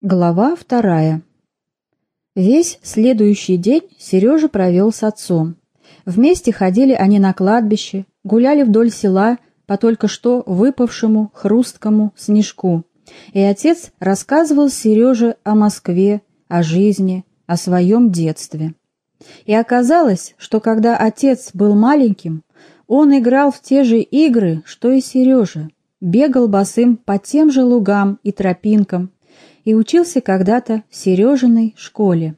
Глава вторая. Весь следующий день Сережа провел с отцом. Вместе ходили они на кладбище, гуляли вдоль села по только что выпавшему хрусткому снежку. И отец рассказывал Сереже о Москве, о жизни, о своем детстве. И оказалось, что когда отец был маленьким, он играл в те же игры, что и Сережа, бегал босым по тем же лугам и тропинкам, и учился когда-то в Сережиной школе.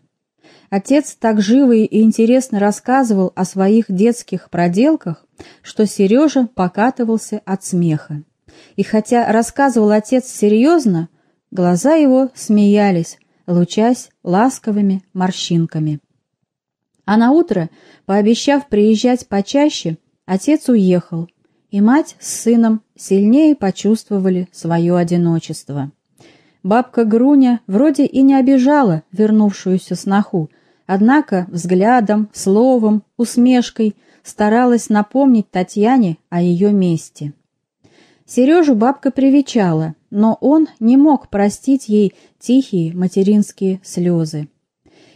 Отец так живо и интересно рассказывал о своих детских проделках, что Сережа покатывался от смеха. И хотя рассказывал отец серьезно, глаза его смеялись, лучась ласковыми морщинками. А на утро, пообещав приезжать почаще, отец уехал, и мать с сыном сильнее почувствовали свое одиночество. Бабка Груня вроде и не обижала вернувшуюся сноху, однако взглядом, словом, усмешкой старалась напомнить Татьяне о ее месте. Сережу бабка привечала, но он не мог простить ей тихие материнские слезы.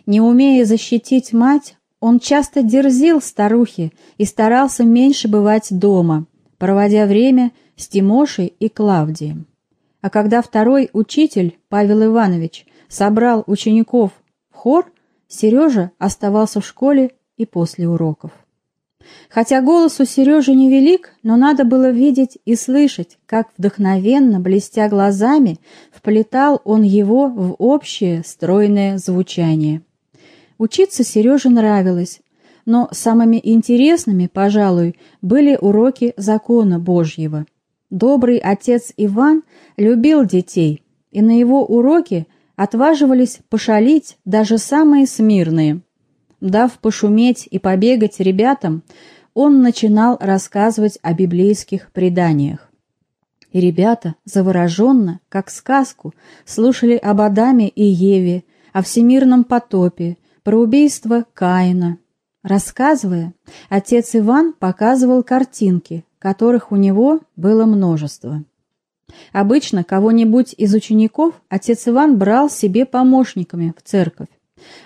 Не умея защитить мать, он часто дерзил старухе и старался меньше бывать дома, проводя время с Тимошей и Клавдием. А когда второй учитель, Павел Иванович, собрал учеников в хор, Сережа оставался в школе и после уроков. Хотя голос у Сережи невелик, но надо было видеть и слышать, как вдохновенно, блестя глазами, вплетал он его в общее стройное звучание. Учиться Сереже нравилось, но самыми интересными, пожалуй, были уроки закона Божьего – Добрый отец Иван любил детей, и на его уроки отваживались пошалить даже самые смирные. Дав пошуметь и побегать ребятам, он начинал рассказывать о библейских преданиях. И ребята, завороженно, как сказку, слушали об Адаме и Еве, о всемирном потопе, про убийство Каина. Рассказывая, отец Иван показывал картинки, которых у него было множество. Обычно кого-нибудь из учеников отец Иван брал себе помощниками в церковь.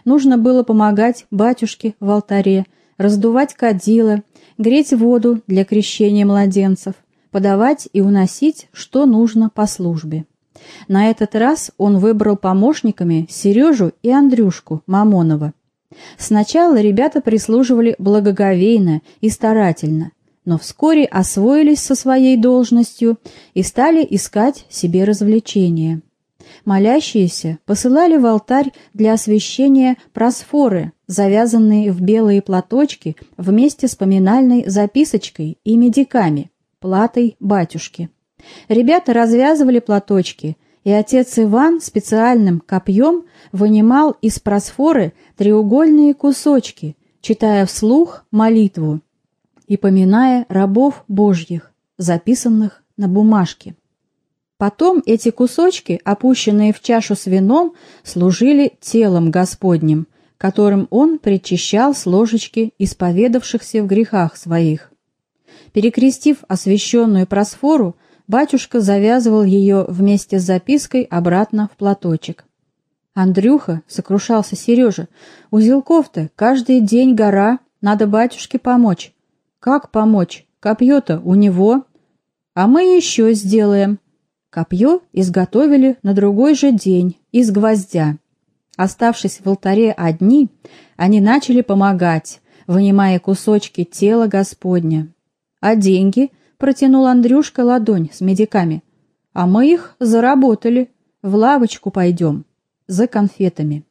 Нужно было помогать батюшке в алтаре, раздувать кадила, греть воду для крещения младенцев, подавать и уносить, что нужно по службе. На этот раз он выбрал помощниками Сережу и Андрюшку Мамонова. Сначала ребята прислуживали благоговейно и старательно, но вскоре освоились со своей должностью и стали искать себе развлечения. Молящиеся посылали в алтарь для освящения просфоры, завязанные в белые платочки вместе с поминальной записочкой и медиками, платой батюшки. Ребята развязывали платочки, и отец Иван специальным копьем вынимал из просфоры треугольные кусочки, читая вслух молитву и поминая рабов Божьих, записанных на бумажке. Потом эти кусочки, опущенные в чашу с вином, служили телом Господним, которым он причащал с ложечки исповедавшихся в грехах своих. Перекрестив освященную просфору, батюшка завязывал ее вместе с запиской обратно в платочек. Андрюха, сокрушался Сережа, узелков-то каждый день гора, надо батюшке помочь. Как помочь? Копье-то у него. А мы еще сделаем. Копье изготовили на другой же день из гвоздя. Оставшись в алтаре одни, они начали помогать, вынимая кусочки тела Господня. А деньги протянул Андрюшка ладонь с медиками. А мы их заработали. В лавочку пойдем. За конфетами.